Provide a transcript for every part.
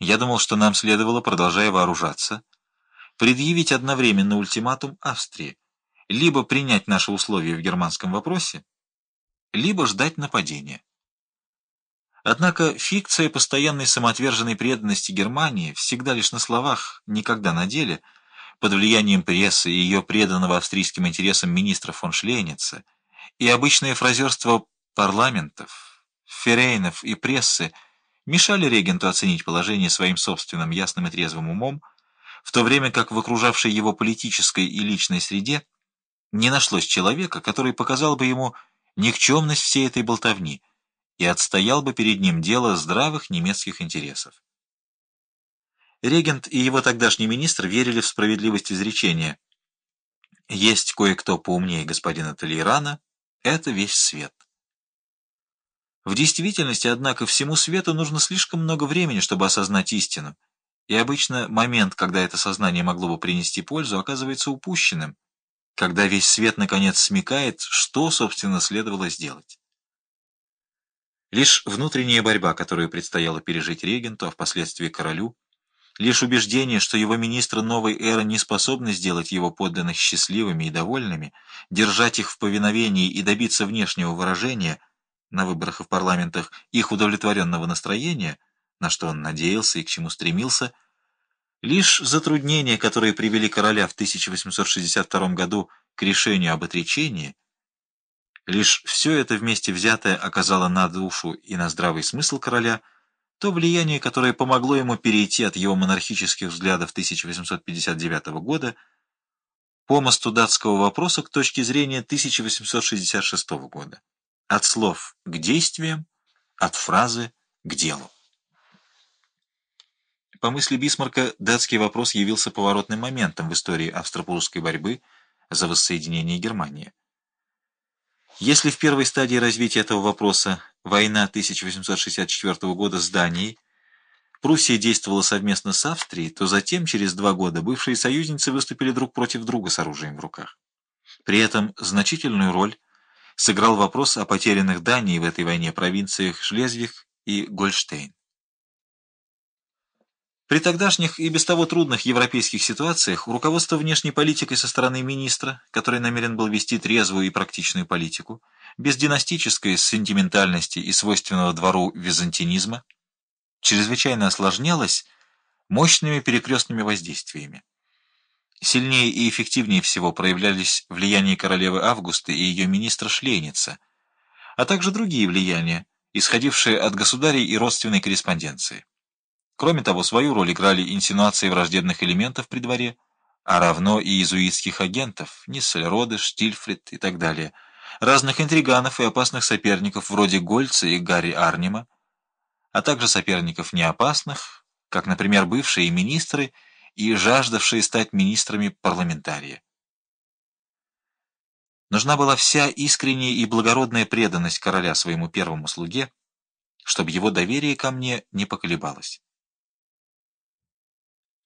Я думал, что нам следовало, продолжая вооружаться, предъявить одновременно ультиматум Австрии, либо принять наши условия в германском вопросе, либо ждать нападения. Однако фикция постоянной самоотверженной преданности Германии всегда лишь на словах, никогда на деле, под влиянием прессы и ее преданного австрийским интересам министра фон Шлейница, и обычное фразерство парламентов, ферейнов и прессы мешали регенту оценить положение своим собственным ясным и трезвым умом, в то время как в окружавшей его политической и личной среде не нашлось человека, который показал бы ему никчемность всей этой болтовни и отстоял бы перед ним дело здравых немецких интересов. Регент и его тогдашний министр верили в справедливость изречения «Есть кое-кто поумнее господина Толейрана, это весь свет». В действительности, однако, всему свету нужно слишком много времени, чтобы осознать истину, и обычно момент, когда это сознание могло бы принести пользу, оказывается упущенным, когда весь свет наконец смекает, что, собственно, следовало сделать. Лишь внутренняя борьба, которую предстояло пережить регенту, а впоследствии королю, лишь убеждение, что его министры новой эры не способны сделать его подданных счастливыми и довольными, держать их в повиновении и добиться внешнего выражения на выборах и в парламентах их удовлетворенного настроения, на что он надеялся и к чему стремился, лишь затруднения, которые привели короля в 1862 году к решению об отречении, Лишь все это вместе взятое оказало на душу и на здравый смысл короля то влияние, которое помогло ему перейти от его монархических взглядов 1859 года по мосту датского вопроса к точке зрения 1866 года. От слов к действиям, от фразы к делу. По мысли Бисмарка, датский вопрос явился поворотным моментом в истории австро-прусской борьбы за воссоединение Германии. Если в первой стадии развития этого вопроса, война 1864 года с Данией, Пруссия действовала совместно с Австрией, то затем, через два года, бывшие союзницы выступили друг против друга с оружием в руках. При этом значительную роль сыграл вопрос о потерянных Дании в этой войне провинциях Шлезвиг и Гольштейн. При тогдашних и без того трудных европейских ситуациях руководство внешней политикой со стороны министра, который намерен был вести трезвую и практичную политику, без династической сентиментальности и свойственного двору византинизма, чрезвычайно осложнялось мощными перекрестными воздействиями. Сильнее и эффективнее всего проявлялись влияние королевы Августы и ее министра Шлейница, а также другие влияния, исходившие от государей и родственной корреспонденции. Кроме того, свою роль играли инсинуации враждебных элементов при дворе, а равно и иезуитских агентов, Ниссельроде, Штильфрид и так далее, разных интриганов и опасных соперников вроде Гольца и Гарри Арнима, а также соперников неопасных, как, например, бывшие министры и жаждавшие стать министрами парламентарии. Нужна была вся искренняя и благородная преданность короля своему первому слуге, чтобы его доверие ко мне не поколебалось.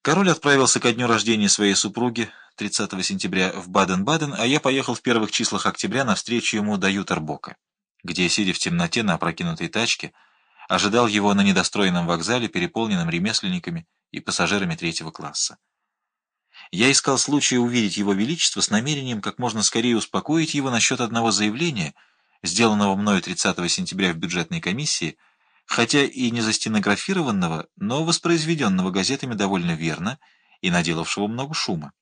Король отправился ко дню рождения своей супруги 30 сентября в Баден-Баден, а я поехал в первых числах октября навстречу ему до Ютербока, где, сидя в темноте на опрокинутой тачке, ожидал его на недостроенном вокзале, переполненном ремесленниками и пассажирами третьего класса. Я искал случая увидеть его величество с намерением как можно скорее успокоить его насчет одного заявления, сделанного мною 30 сентября в бюджетной комиссии, хотя и не застенографированного, но воспроизведенного газетами довольно верно и наделавшего много шума.